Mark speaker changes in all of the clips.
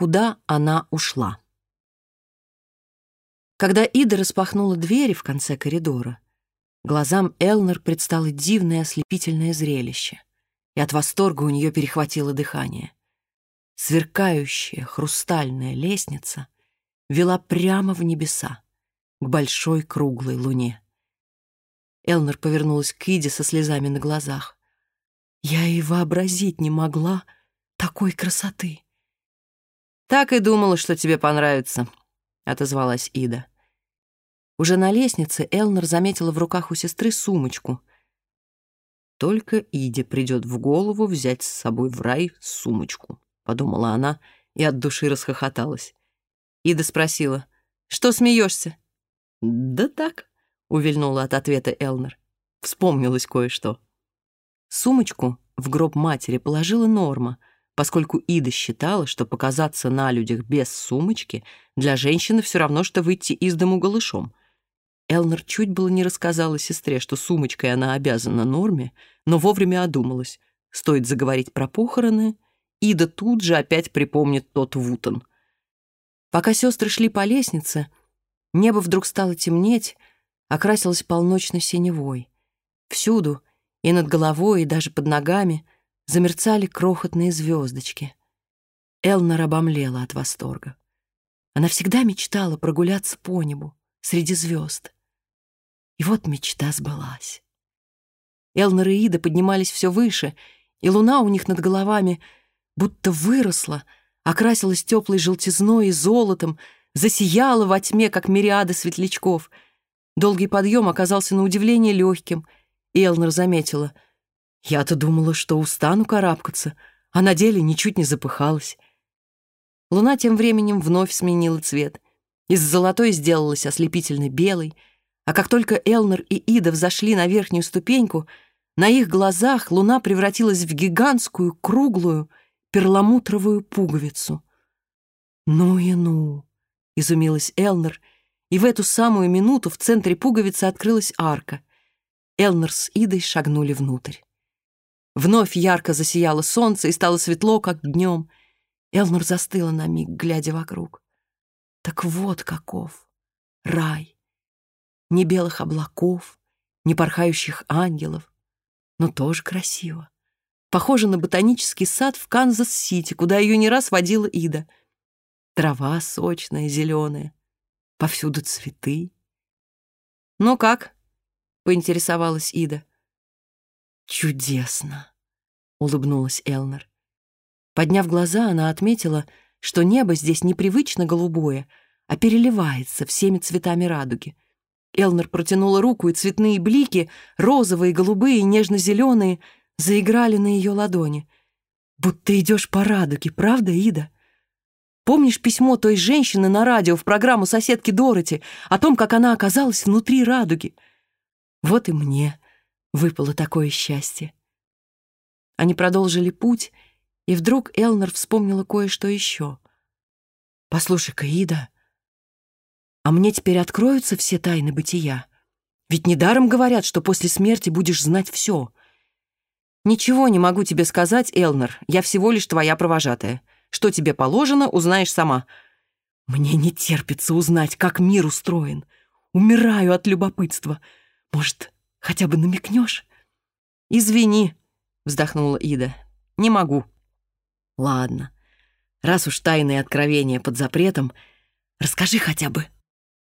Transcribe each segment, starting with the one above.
Speaker 1: куда она ушла. Когда Ида распахнула двери в конце коридора, глазам Элнер предстало дивное ослепительное зрелище, и от восторга у нее перехватило дыхание. Сверкающая хрустальная лестница вела прямо в небеса, к большой круглой луне. Элнер повернулась к Иде со слезами на глазах. «Я и вообразить не могла такой красоты!»
Speaker 2: «Так и думала, что тебе понравится», — отозвалась Ида.
Speaker 1: Уже на лестнице Элнер заметила в руках у сестры сумочку.
Speaker 2: «Только Иде придет в голову взять с собой в рай сумочку», — подумала она и от души расхохоталась.
Speaker 1: Ида спросила, «Что смеешься?»
Speaker 2: «Да так», — увильнула от ответа Элнер. Вспомнилось кое-что.
Speaker 1: Сумочку в гроб матери положила Норма — поскольку Ида считала, что показаться на людях без сумочки для женщины все равно, что выйти из дому голышом. Элнер чуть было не рассказала сестре, что сумочкой она обязана норме, но вовремя одумалась. Стоит заговорить про похороны, Ида тут же опять припомнит тот Вутон. Пока сестры шли по лестнице, небо вдруг стало темнеть, окрасилось полночно-синевой. Всюду, и над головой, и даже под ногами — замерцали крохотные звездочки. Элна обомлела от восторга. Она всегда мечтала прогуляться по небу, среди звезд. И вот мечта сбылась. Элнар и Ида поднимались все выше, и луна у них над головами будто выросла, окрасилась теплой желтизной и золотом, засияла во тьме, как мириады светлячков. Долгий подъем оказался на удивление легким, и Элнар заметила — я-то думала, что устану карабкаться, а на деле ничуть не запыхалась. Луна тем временем вновь сменила цвет. Из золотой сделалась ослепительно белой, а как только Элнер и Ида взошли на верхнюю ступеньку, на их глазах луна превратилась в гигантскую, круглую, перламутровую пуговицу. «Ну и ну!» — изумилась Элнер, и в эту самую минуту в центре пуговицы открылась арка. Элнер с Идой шагнули внутрь. Вновь ярко засияло солнце и стало светло, как днем. Элнер застыла на миг, глядя вокруг. Так вот каков рай ни белых облаков, ни порхающих ангелов, но тоже красиво. Похоже на ботанический сад в Канзас-Сити, куда ее не раз водила Ида. Трава сочная, зеленая, повсюду цветы. «Ну как?» — поинтересовалась Ида. «Чудесно!» — улыбнулась Элнер. Подняв глаза, она отметила, что небо здесь непривычно голубое, а переливается всеми цветами радуги — Элнер протянула руку, и цветные блики, розовые, голубые, нежно-зеленые, заиграли на ее ладони. «Будто идешь по радуге, правда, Ида?» Помнишь письмо той женщины на радио в программу соседки Дороти о том, как она оказалась внутри радуги? Вот и мне Выпало такое счастье. Они продолжили путь, и вдруг Элнер вспомнила кое-что еще. послушай Каида, а мне теперь откроются все тайны бытия? Ведь недаром говорят, что после смерти будешь знать все. Ничего не могу тебе сказать, Элнер, я всего лишь твоя провожатая. Что тебе положено, узнаешь сама. Мне не терпится узнать, как мир устроен. Умираю от любопытства. Может, хотя бы намекнешь? Извини, вздохнула Ида. Не могу. Ладно. Раз уж тайные откровения под запретом, расскажи хотя бы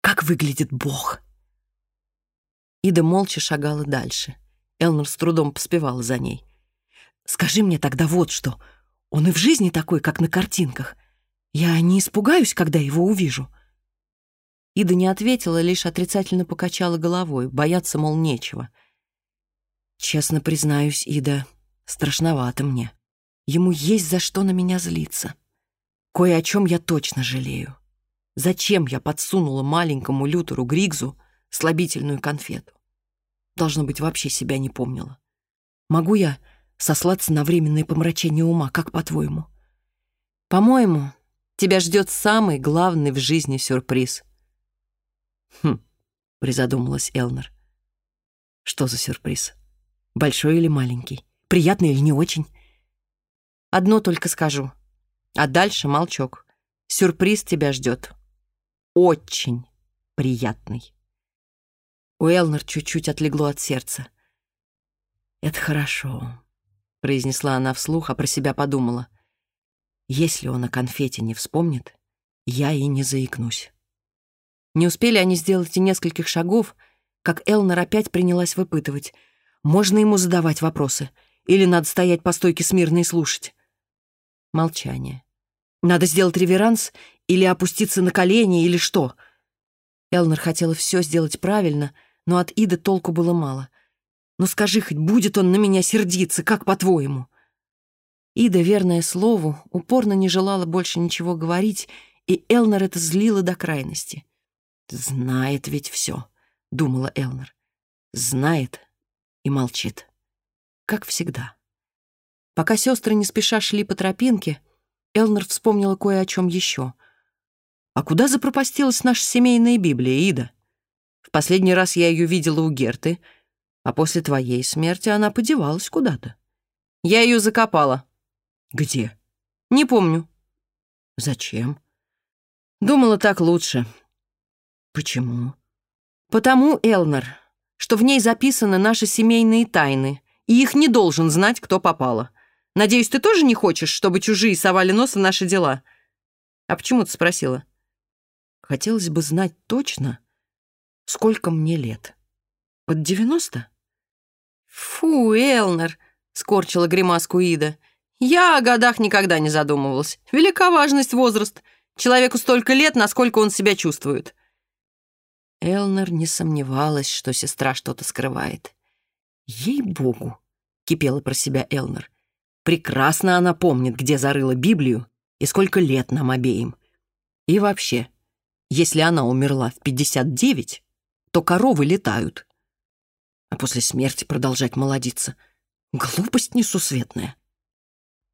Speaker 1: как выглядит Бог?» Ида молча шагала дальше. Элнер с трудом поспевала за ней. «Скажи мне тогда вот что. Он и в жизни такой, как на картинках. Я не испугаюсь, когда его увижу». Ида не ответила, лишь отрицательно покачала головой. Бояться, мол, нечего. «Честно признаюсь, Ида, страшновато мне. Ему есть за что на меня злиться. Кое о чем я точно жалею. Зачем я подсунула маленькому Лютеру Григзу слабительную конфету? Должно быть, вообще себя не помнила. Могу я сослаться на временное помрачение ума, как по-твоему? По-моему, тебя ждет самый главный в жизни сюрприз. Хм, Хм, призадумалась Элнер. Что за сюрприз? Большой или маленький? Приятный или не очень? Одно только скажу. А дальше молчок. Сюрприз тебя ждет. Очень приятный. У Элнер чуть-чуть отлегло от сердца. «Это хорошо», — произнесла она вслух, а про себя подумала. «Если он о конфете не вспомнит, я и не заикнусь». Не успели они сделать и нескольких шагов, как Элнер опять принялась выпытывать. Можно ему задавать вопросы? Или надо стоять по стойке смирно и слушать? Молчание. Надо сделать реверанс или опуститься на колени, или что? Элнер хотела все сделать правильно, но от Иды толку было мало. «Ну скажи хоть, будет он на меня сердиться, как по-твоему?» Ида, верное слову, упорно не желала больше ничего говорить, и Элнер это злило до крайности. «Знает ведь все», — думала Элнер. «Знает и молчит. Как всегда». Пока сестры не спеша шли по тропинке, Элнер вспомнила кое о чем еще. «А куда запропастилась наша семейная Библия, Ида? В последний раз я ее видела у Герты, а после твоей смерти она подевалась куда-то. Я ее закопала». «Где?» «Не помню». «Зачем?» «Думала, так лучше. Почему? Потому, Элнер, что в ней записаны наши семейные тайны, и их не должен знать, кто попало. Надеюсь, ты тоже не хочешь, чтобы чужие совали нос в наши дела? А почему ты спросила? Хотелось бы знать точно, сколько мне лет. Под девяносто? Фу, Элнер, скорчила гримаску Ида. Я о годах никогда не задумывалась. Велика важность возраст. Человеку столько лет, насколько он себя чувствует. Элнер сомневалась, что сестра что-то скрывает. «Ей-богу!» — кипела про себя Элнер. «Прекрасно она помнит, где зарыла Библию и сколько лет нам обеим. И вообще, если она умерла в 59, то коровы летают. А после смерти продолжать молодиться. Глупость несусветная».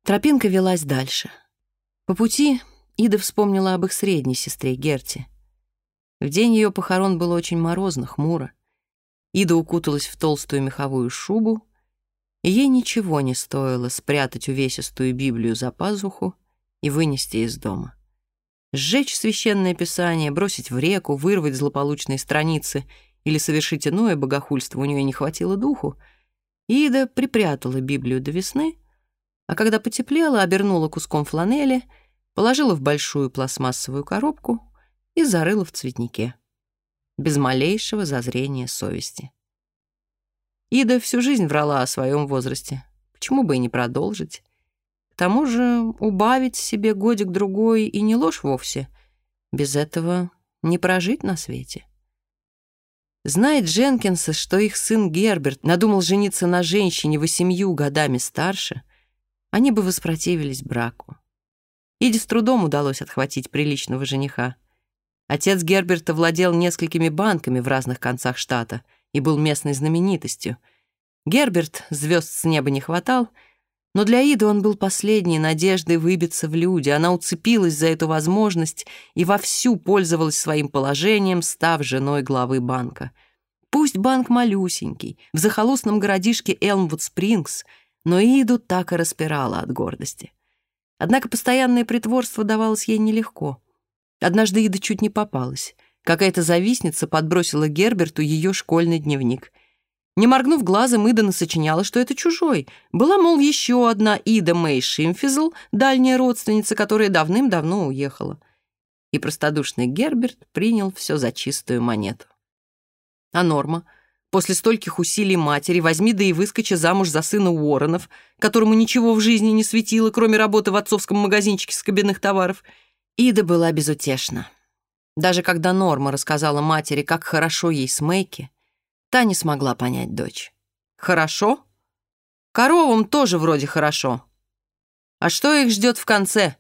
Speaker 1: Тропинка велась дальше. По пути Ида вспомнила об их средней сестре Герти — в день ее похорон было очень морозно, хмуро. Ида укуталась в толстую меховую шубу, и ей ничего не стоило спрятать увесистую Библию за пазуху и вынести из дома. Сжечь священное писание, бросить в реку, вырвать злополучные страницы или совершить иное богохульство у нее не хватило духу. Ида припрятала Библию до весны, а когда потеплело, обернула куском фланели, положила в большую пластмассовую коробку — и зарыла в цветнике. Без малейшего зазрения совести. Ида всю жизнь врала о своем возрасте. Почему бы и не продолжить? К тому же убавить себе годик-другой и не ложь вовсе. Без этого не прожить на свете. Знает Дженкинса, что их сын Герберт надумал жениться на женщине восемью годами старше, они бы воспротивились браку. Иде с трудом удалось отхватить приличного жениха. Отец Герберта владел несколькими банками в разных концах штата и был местной знаменитостью. Герберт звезд с неба не хватал, но для Иды он был последней надеждой выбиться в люди. Она уцепилась за эту возможность и вовсю пользовалась своим положением, став женой главы банка. Пусть банк малюсенький, в захолустном городишке Элмвуд-Спрингс, но Иду так и распирала от гордости. Однако постоянное притворство давалось ей нелегко — Однажды Ида чуть не попалась. Какая-то завистница подбросила Герберту ее школьный дневник. Не моргнув глазом, Ида насочиняла, что это чужой. Была, мол, еще одна Ида Мэй Шимфизл, дальняя родственница, которая давным-давно уехала. И простодушный Герберт принял все за чистую монету. А Норма? После стольких усилий матери возьми да и выскочи замуж за сына Уорренов, которому ничего в жизни не светило, кроме работы в отцовском магазинчике с кабинных товаров — Ида была безутешна. Даже когда Норма рассказала матери, как хорошо ей с Мэйки, та не смогла понять дочь. «Хорошо? Коровам тоже вроде хорошо. А что их ждет в конце?